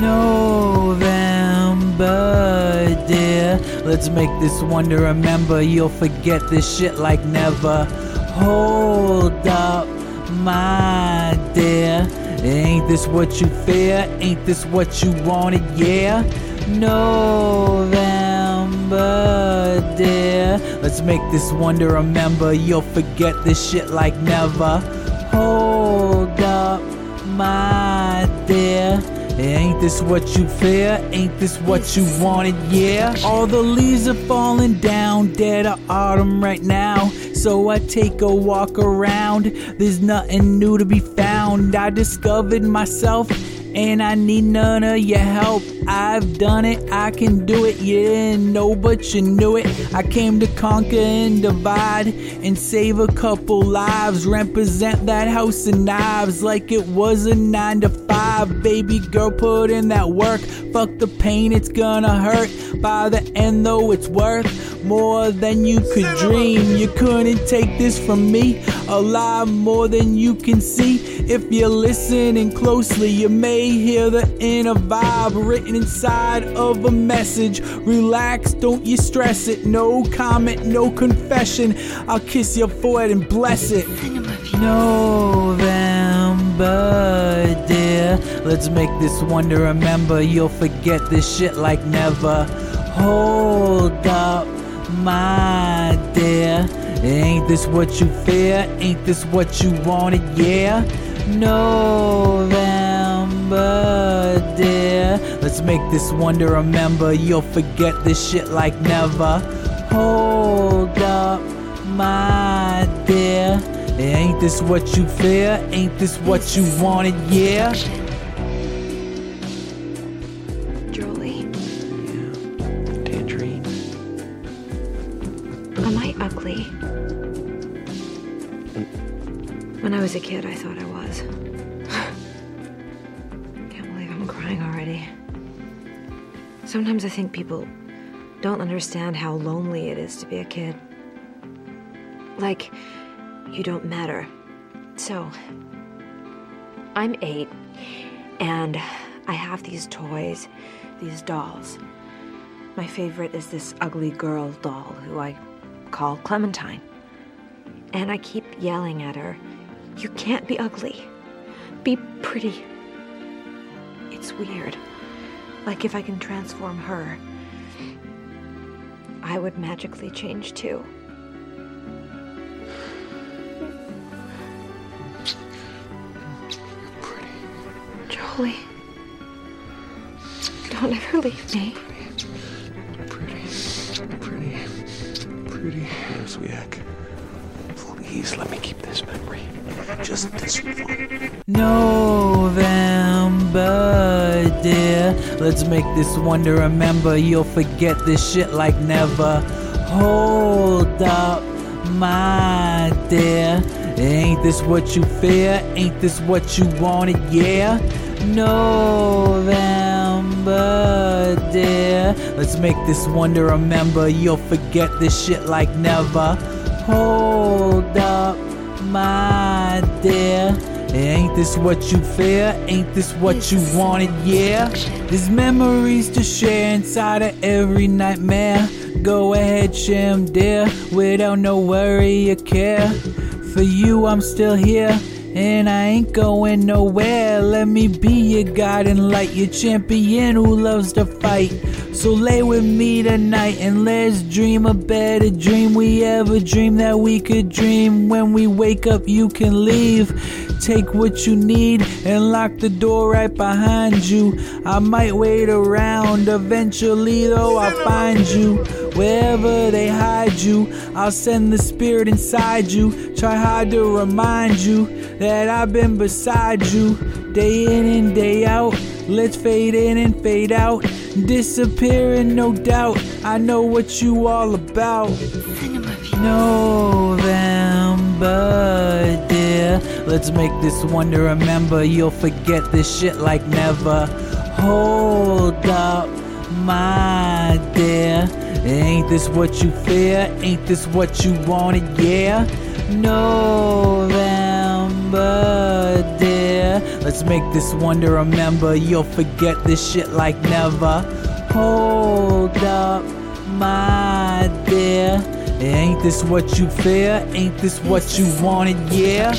November, dear. Let's make this one to remember. You'll forget this shit like never. Hold up, my dear. Ain't this what you fear? Ain't this what you wanted? Yeah. November, dear. Let's make this one to remember. You'll forget this shit like never. Hold up, my. Ain't this what you fear? Ain't this what you wanted? Yeah. All the leaves are falling down, dead of autumn right now. So I take a walk around. There's nothing new to be found. I discovered myself. And I need none of your help. I've done it, I can do it. You didn't know, but you knew it. I came to conquer and divide and save a couple lives. Represent that house of knives like it was a nine to five. Baby girl, put in that work. Fuck the pain, it's gonna hurt. By the end, though, it's worth more than you could dream. You couldn't take this from me. A lot more than you can see. If you're listening closely, you may hear the inner vibe written inside of a message. Relax, don't you stress it. No comment, no confession. I'll kiss your forehead and bless it. November, dear. Let's make this one to remember. You'll forget this shit like never. Hold up, my dear. Ain't this what you fear? Ain't this what you wanted? Yeah. November, dear. Let's make this one to remember. You'll forget this shit like never. Hold up, my dear. Ain't this what you fear? Ain't this what you wanted? Yeah. Am I ugly? When I was a kid, I thought I was. Can't believe I'm crying already. Sometimes I think people don't understand how lonely it is to be a kid. Like, you don't matter. So, I'm eight, and I have these toys, these dolls. My favorite is this ugly girl doll who I call Clementine. And I keep yelling at her, You can't be ugly. Be pretty. It's weird. Like if I can transform her, I would magically change too. Pretty. Jolie, don't ever leave me. Please let me keep this memory. Just this one. November, dear. Let's make this one to remember. You'll forget this shit like never. Hold up, my dear. Ain't this what you fear? Ain't this what you wanted? Yeah. November, dear. Let's make this one to remember. You'll forget this shit like never. Hold up, my dear. Ain't this what you fear? Ain't this what you wanted? Yeah. There's memories to share inside of every nightmare. Go ahead, share 'em, dear, without no worry or care. For you, I'm still here. And I ain't going nowhere. Let me be your guiding light, your champion who loves to fight. So lay with me tonight and let's dream a better dream we ever dreamed that we could dream. When we wake up, you can leave. Take what you need and lock the door right behind you. I might wait around, eventually, though, I'll find you. Wherever they hide you, I'll send the spirit inside you. Try hard to remind you that I've been beside you. Day in and day out, let's fade in and fade out. Disappearing, no doubt. I know what you all about. November, dear. Let's make this one to remember. You'll forget this shit like never. Hold up, my dear. Ain't this what you fear? Ain't this what you wanted? Yeah. November, number, Let's make this wonder remember. You'll forget this shit like never. Hold up, my dear. Ain't this what you fear? Ain't this what you wanted? Yeah.